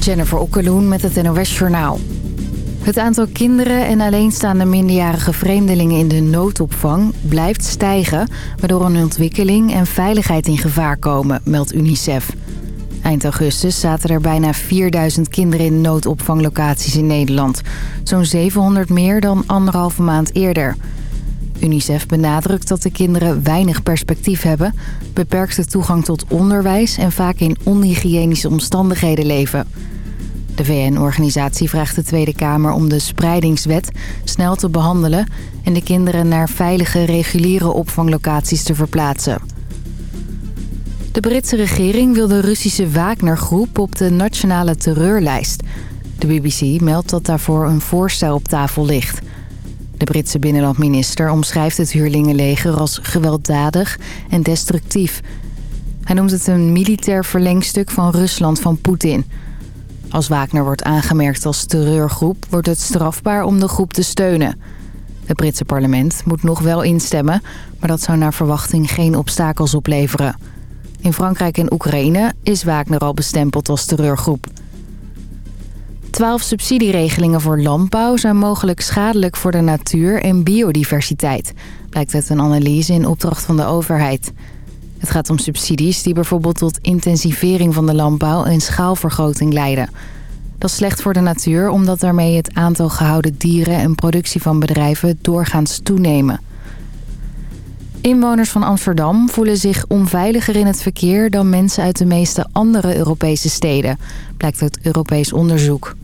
Jennifer Okkeloen met het NOS Journaal. Het aantal kinderen en alleenstaande minderjarige vreemdelingen in de noodopvang blijft stijgen... waardoor een ontwikkeling en veiligheid in gevaar komen, meldt UNICEF. Eind augustus zaten er bijna 4000 kinderen in noodopvanglocaties in Nederland. Zo'n 700 meer dan anderhalve maand eerder. UNICEF benadrukt dat de kinderen weinig perspectief hebben... beperkte toegang tot onderwijs en vaak in onhygiënische omstandigheden leven... De VN-organisatie vraagt de Tweede Kamer om de spreidingswet snel te behandelen... en de kinderen naar veilige reguliere opvanglocaties te verplaatsen. De Britse regering wil de Russische Wagner-groep op de nationale terreurlijst. De BBC meldt dat daarvoor een voorstel op tafel ligt. De Britse binnenlandminister omschrijft het huurlingenleger als gewelddadig en destructief. Hij noemt het een militair verlengstuk van Rusland van Poetin... Als Wagner wordt aangemerkt als terreurgroep... wordt het strafbaar om de groep te steunen. Het Britse parlement moet nog wel instemmen... maar dat zou naar verwachting geen obstakels opleveren. In Frankrijk en Oekraïne is Wagner al bestempeld als terreurgroep. Twaalf subsidieregelingen voor landbouw zijn mogelijk schadelijk voor de natuur en biodiversiteit... blijkt uit een analyse in opdracht van de overheid... Het gaat om subsidies die bijvoorbeeld tot intensivering van de landbouw en schaalvergroting leiden. Dat is slecht voor de natuur omdat daarmee het aantal gehouden dieren en productie van bedrijven doorgaans toenemen. Inwoners van Amsterdam voelen zich onveiliger in het verkeer dan mensen uit de meeste andere Europese steden, blijkt uit Europees onderzoek.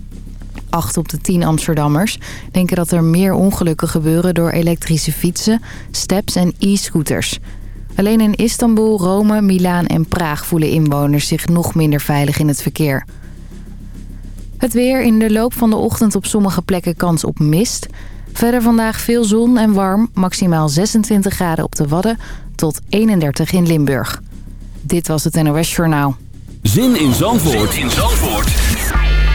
Acht op de tien Amsterdammers denken dat er meer ongelukken gebeuren door elektrische fietsen, steps en e-scooters. Alleen in Istanbul, Rome, Milaan en Praag voelen inwoners zich nog minder veilig in het verkeer. Het weer in de loop van de ochtend op sommige plekken kans op mist. Verder vandaag veel zon en warm, maximaal 26 graden op de Wadden tot 31 in Limburg. Dit was het NOS Journaal. Zin in Zandvoort, zin in Zandvoort.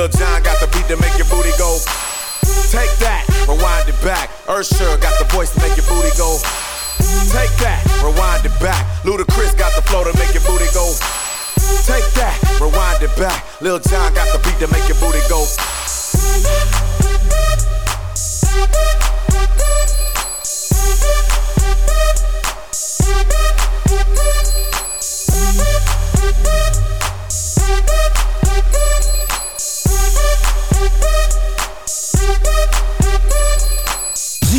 Lil Jon got the beat to make your booty go. Take that, rewind it back. Usher got the voice to make your booty go. Take that, rewind it back. Ludacris got the flow to make your booty go. Take that, rewind it back. Lil Jon got the beat to make your booty go.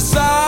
To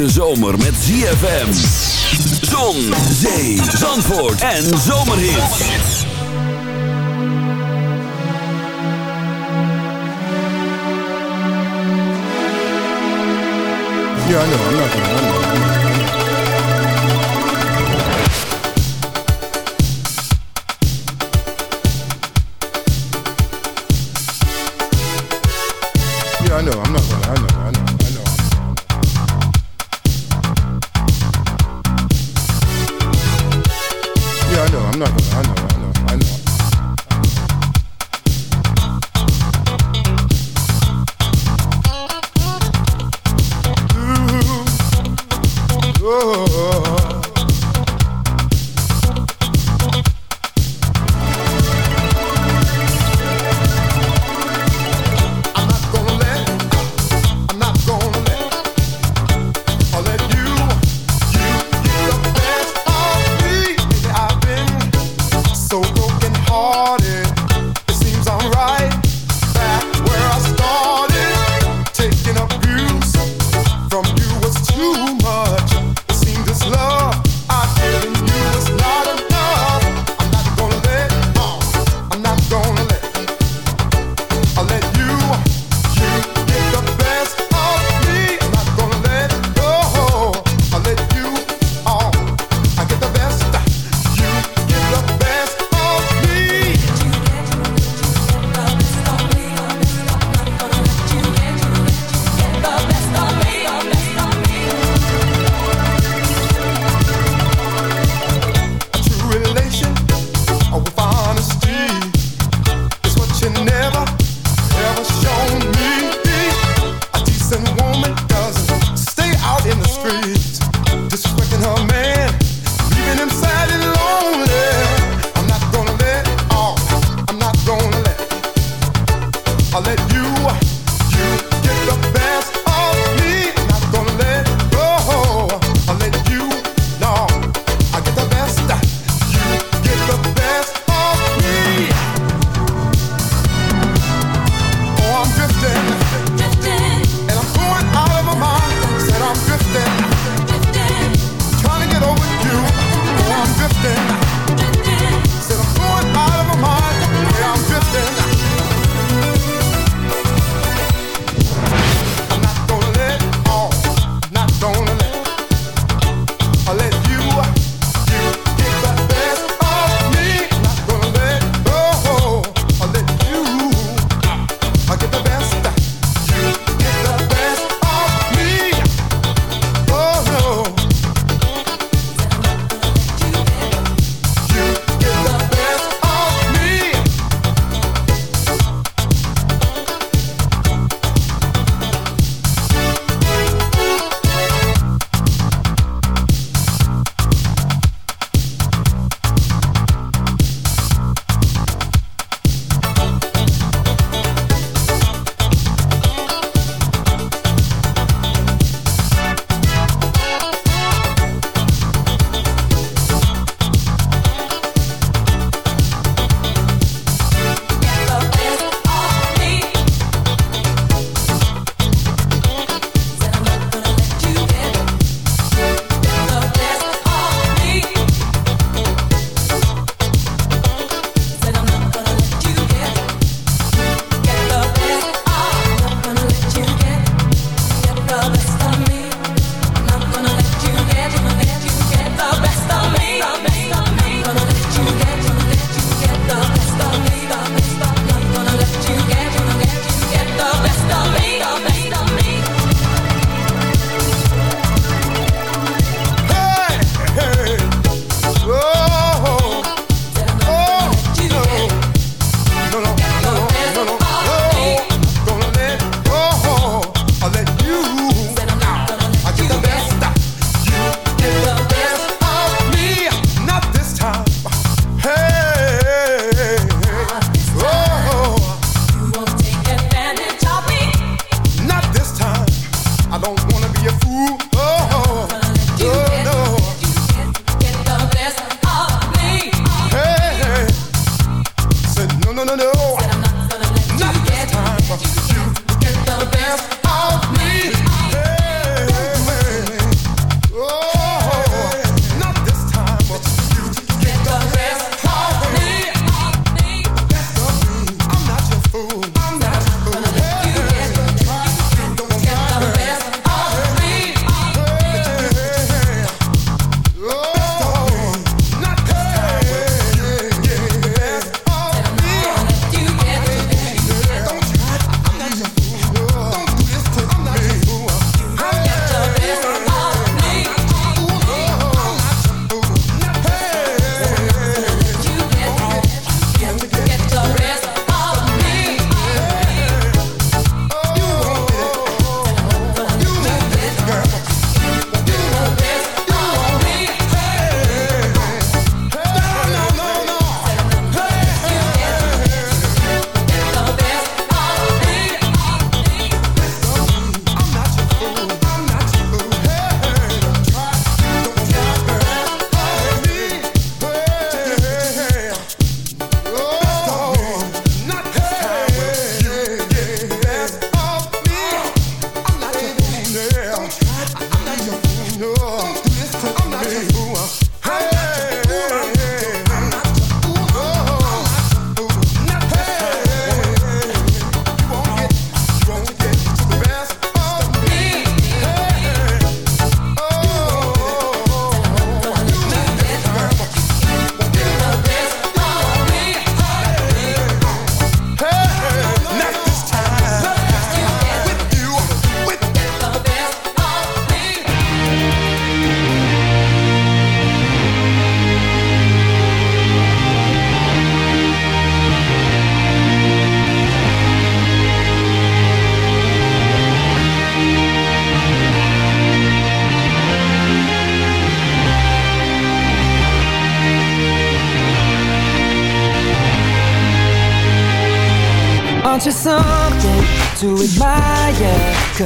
Hete zomer met ZFM. Zon, zee, zandvoort en zomerhit. Yeah, I know, I'm not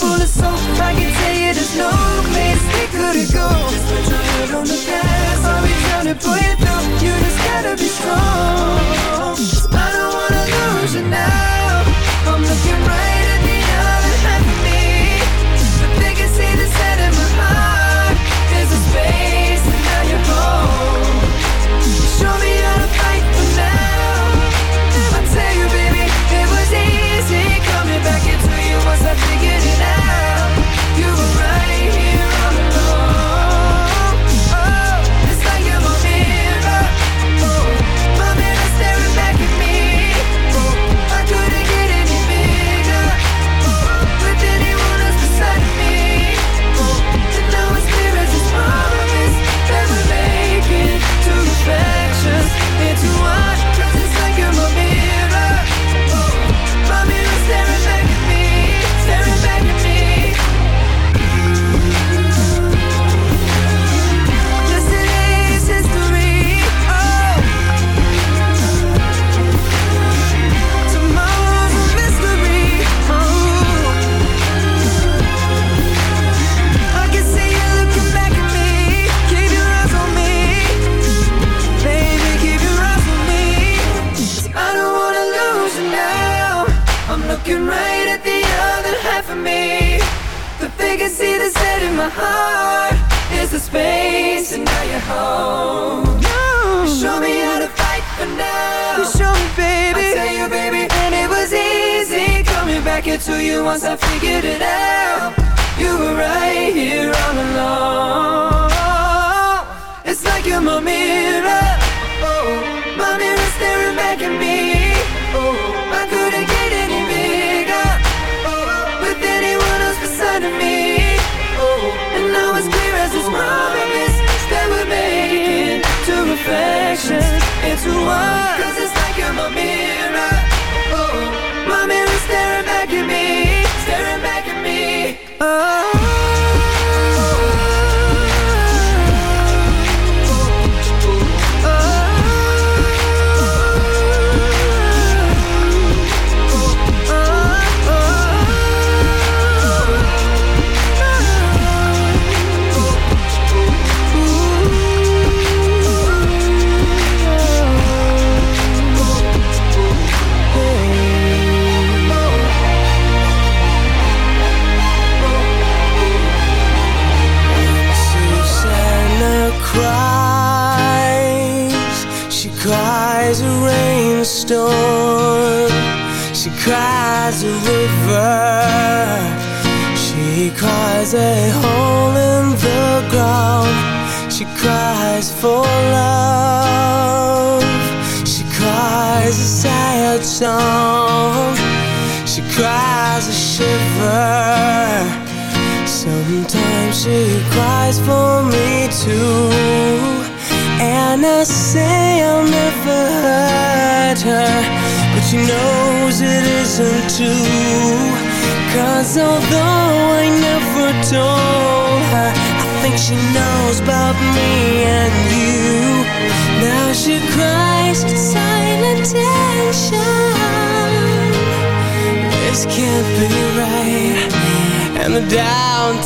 full of soap. I can tell you there's no place we couldn't go. Just put your head on the gas, I'll be trying to pull you through. You just gotta be strong. I don't wanna lose you now. I'm looking right at the other half of me, but they can see the set in my heart. There's a space and now you're home. Show me how.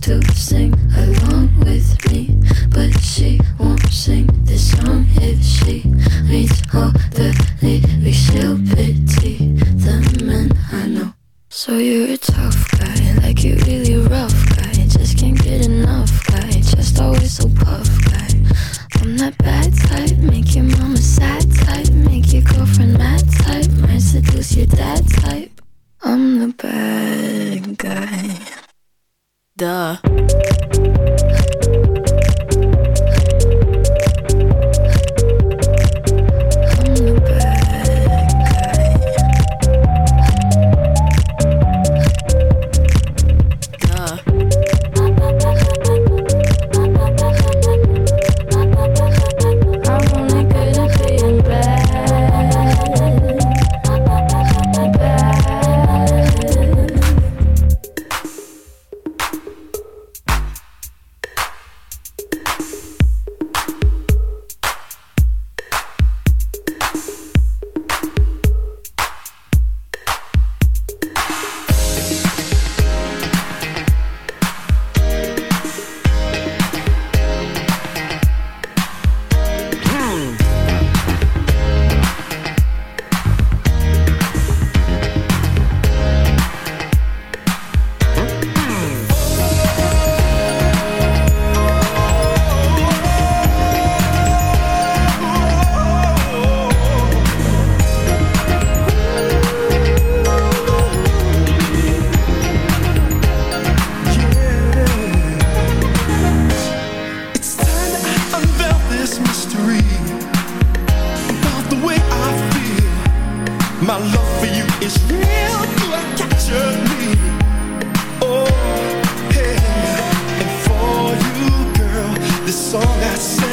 to sing along. My love for you is real, you are captured me. Oh, yeah. And for you, girl, this song I sing.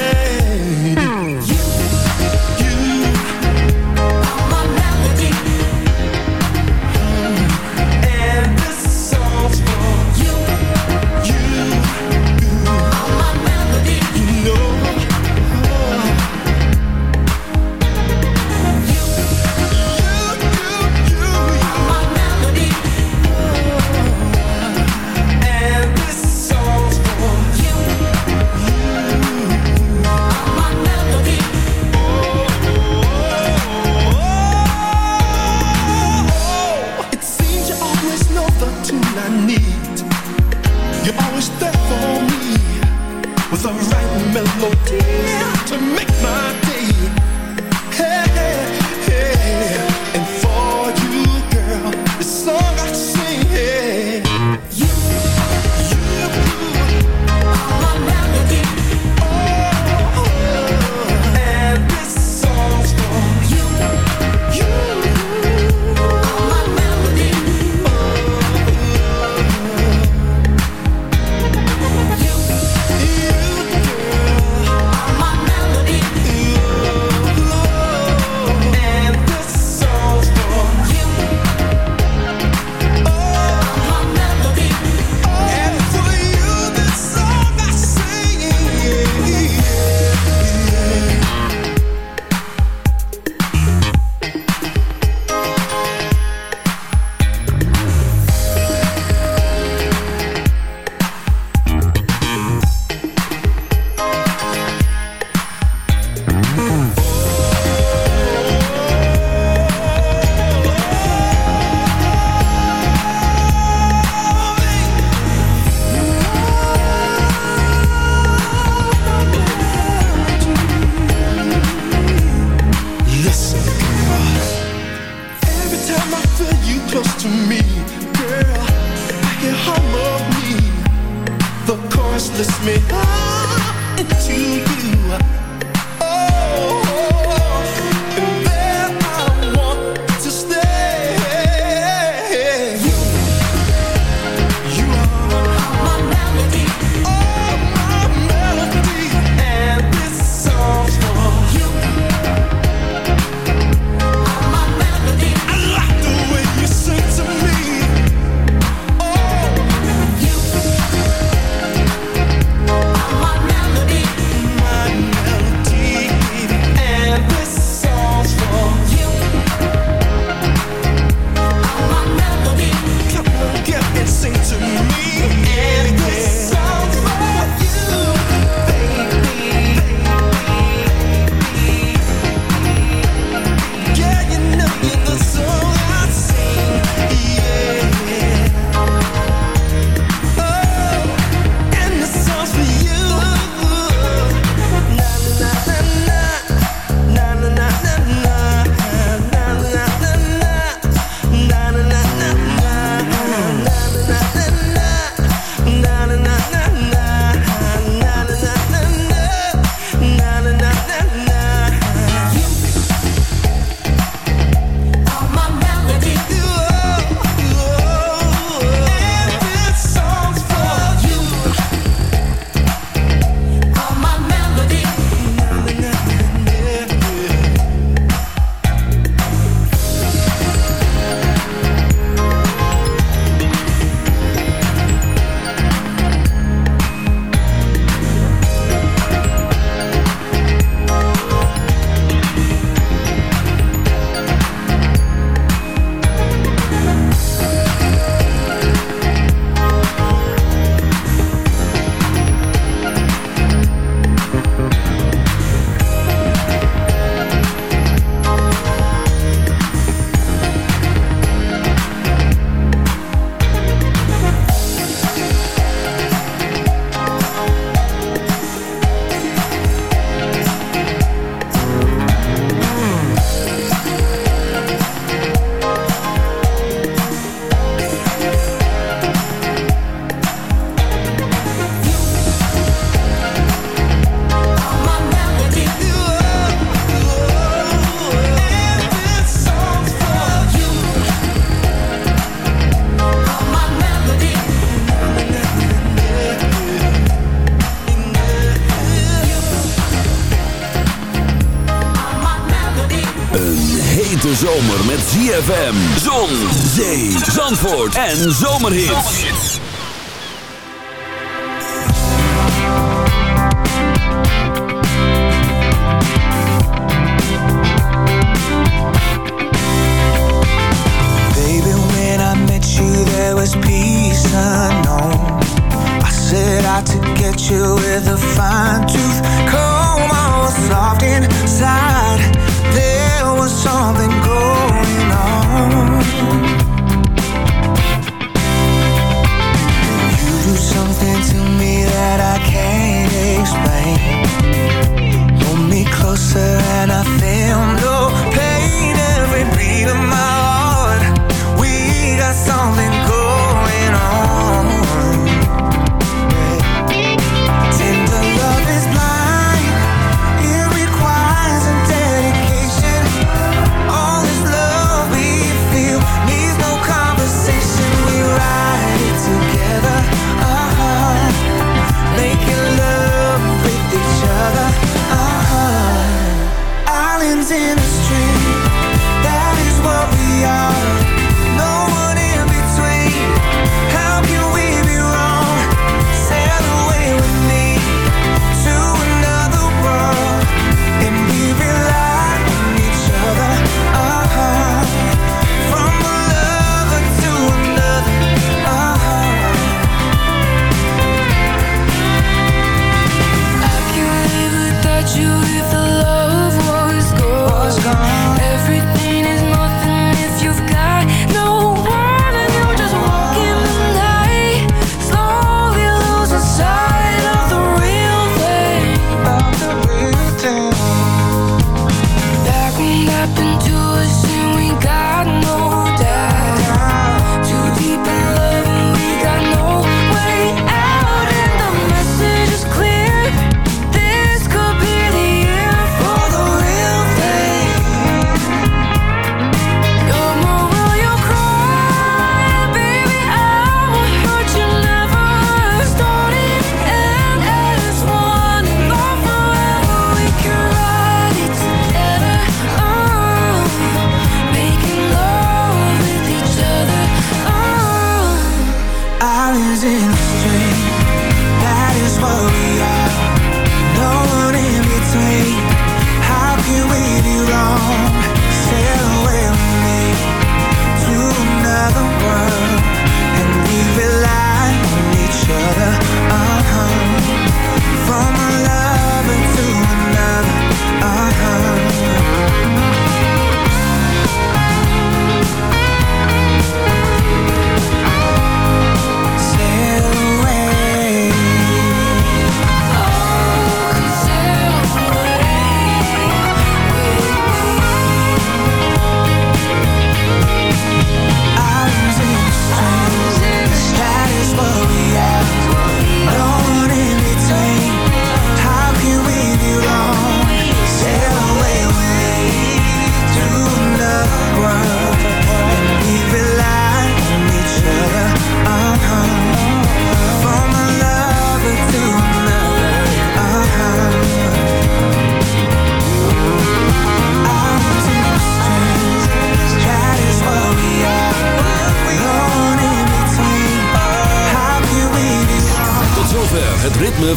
zomer met ZFM. Zon, zee, zandvoort en zomerhits. Baby, when I met you, there was peace unknown. I set out to get you with a fine tooth comb. I was soft inside. There was something said